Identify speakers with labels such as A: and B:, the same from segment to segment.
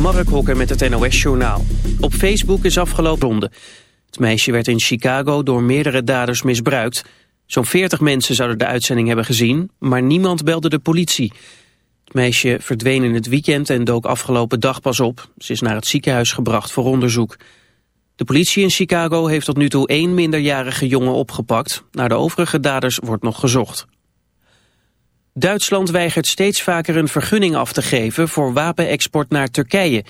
A: Mark Hokker met het NOS-journaal. Op Facebook is afgelopen ronde. Het meisje werd in Chicago door meerdere daders misbruikt. Zo'n 40 mensen zouden de uitzending hebben gezien, maar niemand belde de politie. Het meisje verdween in het weekend en dook afgelopen dag pas op. Ze is naar het ziekenhuis gebracht voor onderzoek. De politie in Chicago heeft tot nu toe één minderjarige jongen opgepakt. Naar de overige daders wordt nog gezocht. Duitsland weigert steeds vaker een vergunning af te geven voor wapenexport naar Turkije.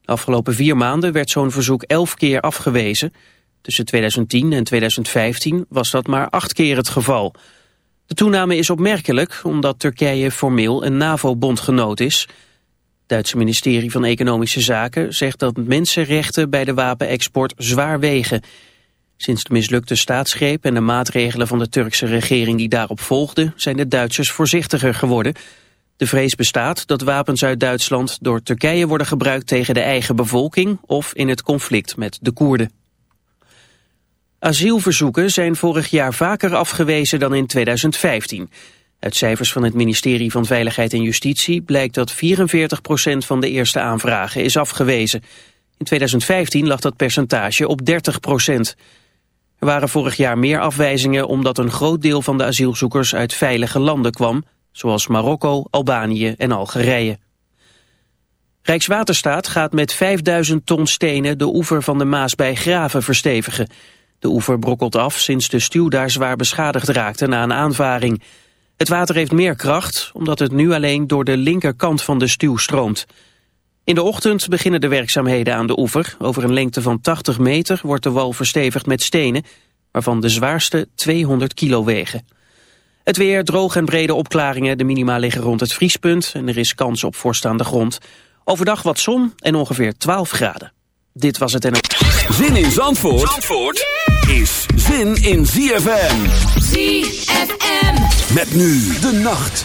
A: De afgelopen vier maanden werd zo'n verzoek elf keer afgewezen. Tussen 2010 en 2015 was dat maar acht keer het geval. De toename is opmerkelijk omdat Turkije formeel een NAVO-bondgenoot is. Het Duitse ministerie van Economische Zaken zegt dat mensenrechten bij de wapenexport zwaar wegen... Sinds de mislukte staatsgreep en de maatregelen van de Turkse regering die daarop volgden, zijn de Duitsers voorzichtiger geworden. De vrees bestaat dat wapens uit Duitsland door Turkije worden gebruikt tegen de eigen bevolking of in het conflict met de Koerden. Asielverzoeken zijn vorig jaar vaker afgewezen dan in 2015. Uit cijfers van het ministerie van Veiligheid en Justitie blijkt dat 44% van de eerste aanvragen is afgewezen. In 2015 lag dat percentage op 30%. Er waren vorig jaar meer afwijzingen omdat een groot deel van de asielzoekers uit veilige landen kwam, zoals Marokko, Albanië en Algerije. Rijkswaterstaat gaat met 5000 ton stenen de oever van de Maas bij Graven verstevigen. De oever brokkelt af sinds de stuw daar zwaar beschadigd raakte na een aanvaring. Het water heeft meer kracht, omdat het nu alleen door de linkerkant van de stuw stroomt. In de ochtend beginnen de werkzaamheden aan de oever. Over een lengte van 80 meter wordt de wal verstevigd met stenen, waarvan de zwaarste 200 kilo wegen. Het weer, droog en brede opklaringen, de minima liggen rond het vriespunt en er is kans op vorst aan de grond. Overdag wat zon en ongeveer 12 graden. Dit was het en
B: Zin in Zandvoort, Zandvoort is zin in ZFM.
C: ZFM.
B: Met nu de nacht.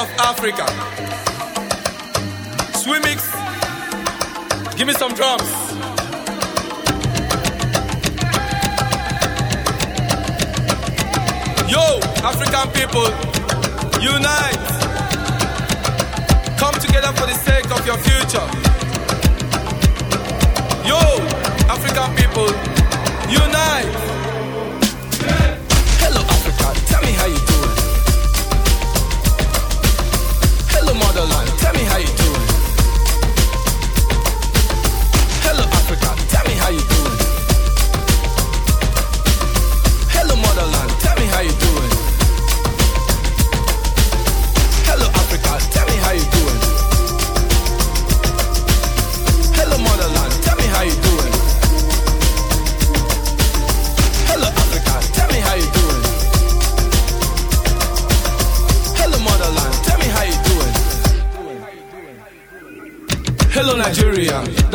D: of Africa.
C: Swimmix, give me some drums. Yo, African people, unite. Come together for
D: the sake of your future. Yo, African people, unite.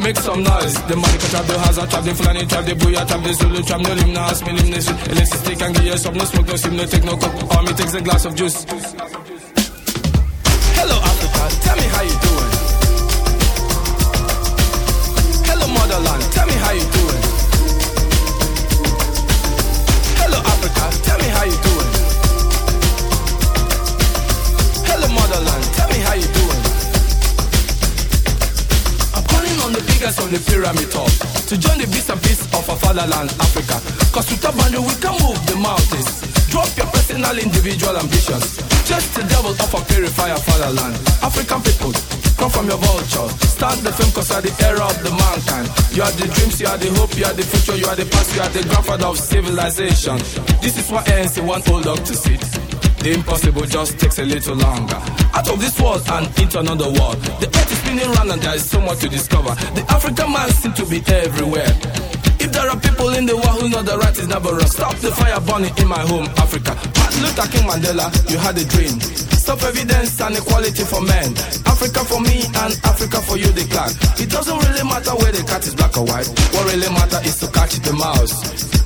C: make some noise. The money can trap the Hazard, trap the Fulani, trap the Booyah, trap the Zulu, trap no lim, no ask me lim, no shit. Stick and give you some, no smoke, no sim, no take no coke. Army takes a glass of juice. The pyramid top to join the bits and pieces of our fatherland, Africa. Cause a boundary we can move the mountains. Drop your personal, individual ambitions. Just the devil of a purifier fatherland. African people, come from your vulture. Start the film cause you are the era of the mankind. You are the dreams, you are the hope, you are the future, you are the past, you are the grandfather of civilization. This is what ANC want old dog to see. The impossible just takes a little longer. Out of this world and into another world. The earth is spinning round and there is so much to discover. The African man seems to be everywhere. If there are people in the world who know the right is never wrong, stop the fire burning in my home, Africa. Luther King Mandela, you had a dream. Stop evidence and equality for men. Africa for me and Africa for you, the clan. It doesn't really matter where the cat is black or white. What really matters is to catch the mouse.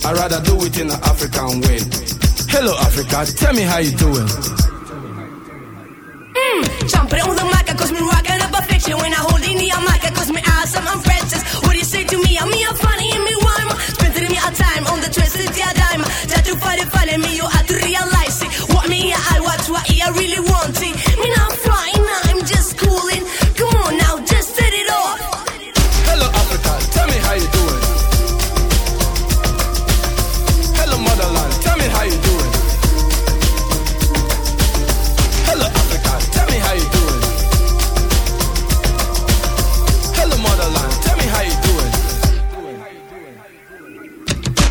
C: I'd rather do it in an African way. Hello, Africa, tell me how you doing.
D: Mmm, jumping on the mic, cause me rocking up a fiction. When I hold in the mic, cause me awesome, I'm precious. What do you say to me? I'm me, I'm funny, and me time on the twisted yeah dime. That you find it funny me, you Watch, what I really want it. Me not flying, I'm just cooling. Come on now, just set it off.
C: Hello Africa, tell me how you doing. Hello motherland, tell me how you doing. Hello Africa, tell me how you doing. Hello motherland, tell me how you doing.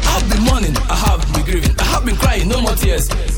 C: I've been mourning, I have been grieving, I have been crying, no more tears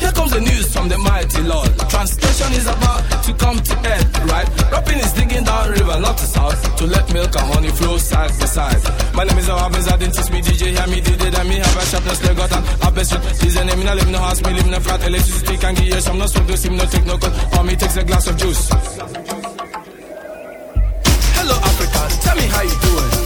C: Here comes the news from the mighty Lord. Translation is about
E: to come to end, right? Rapping is digging down river, not to south, to let milk and honey flow side by side. My name is Awabins, I didn't teach me DJ, hear me DJ, then me have a sharp, no slave got an abyssal. He's a name, I live no house, me live no flat, electricity can give you some, no smoke, no steam, no take no cut. For me, takes a glass of juice. Hello, Africa, tell me how you doing.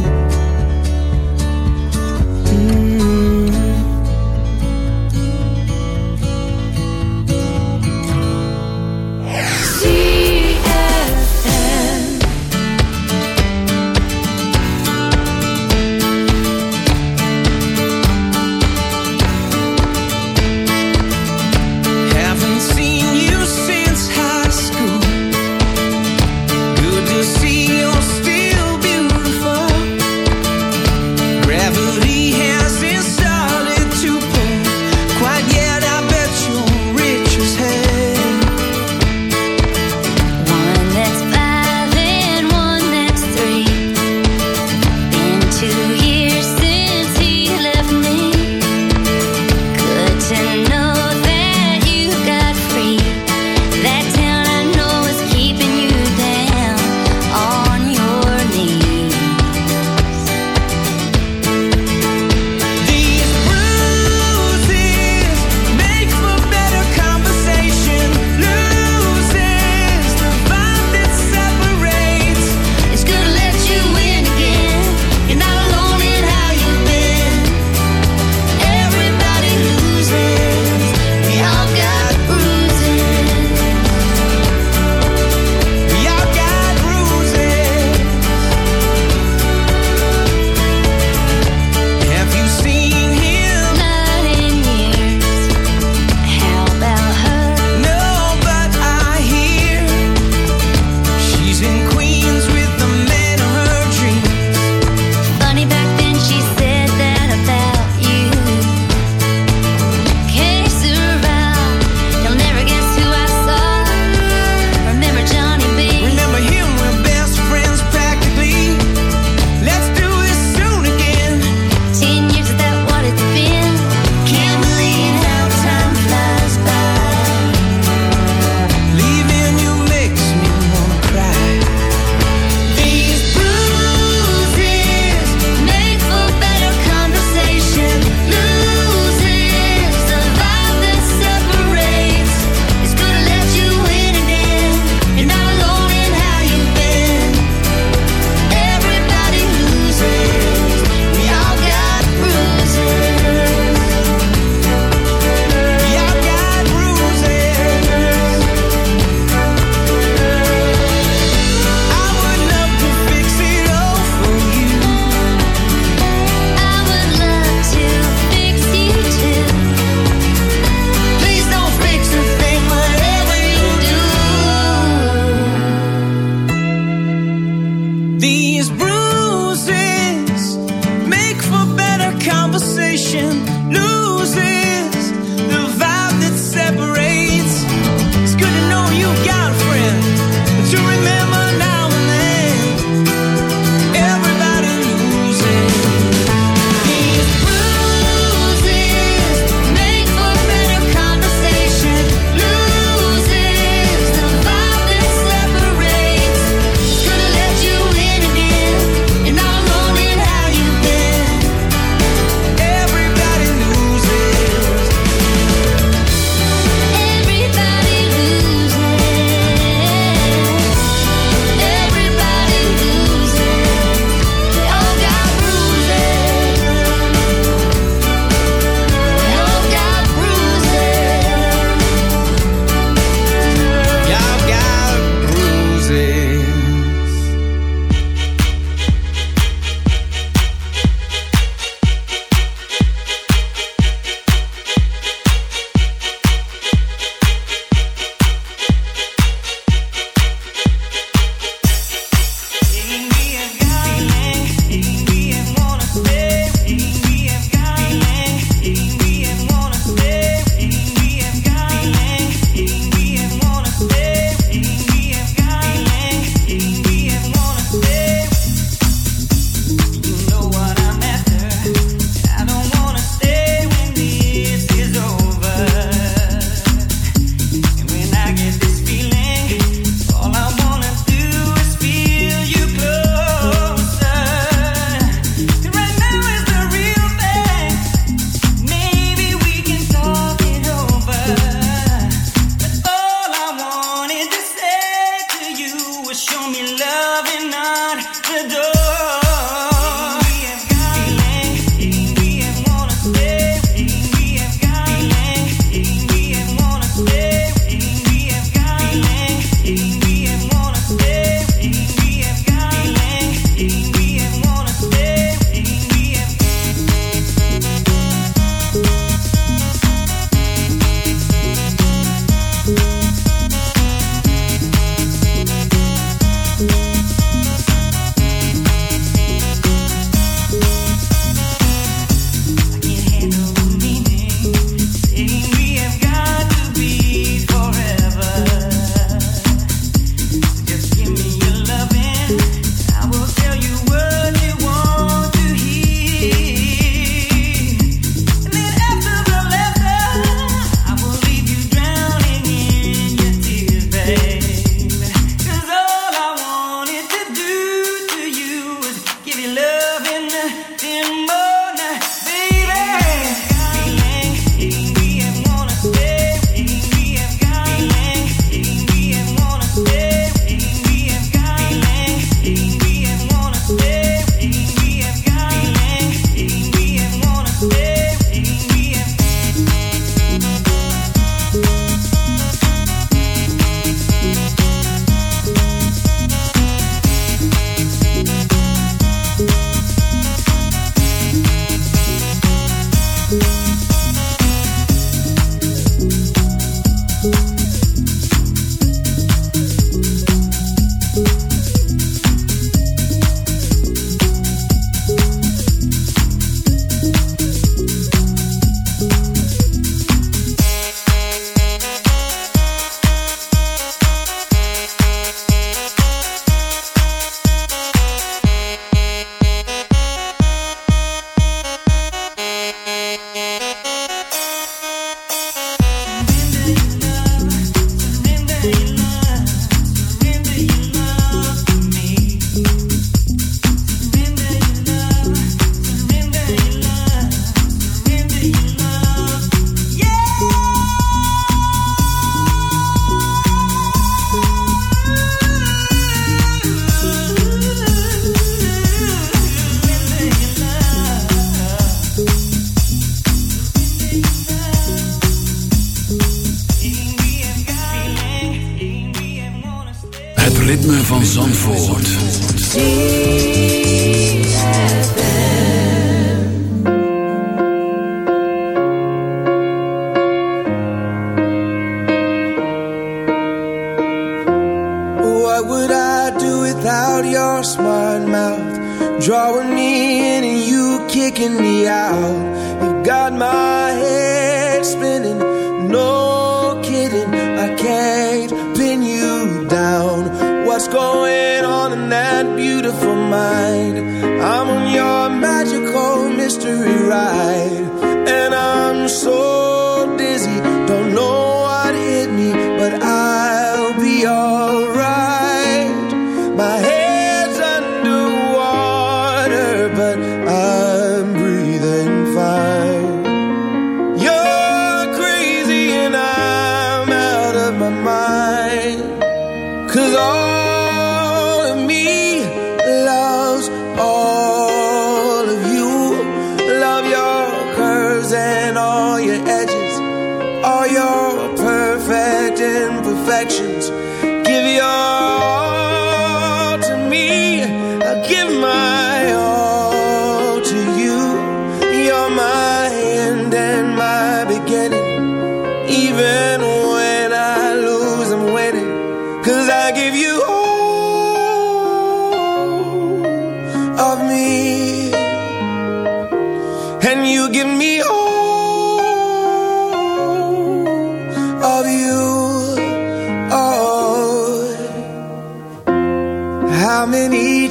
F: got my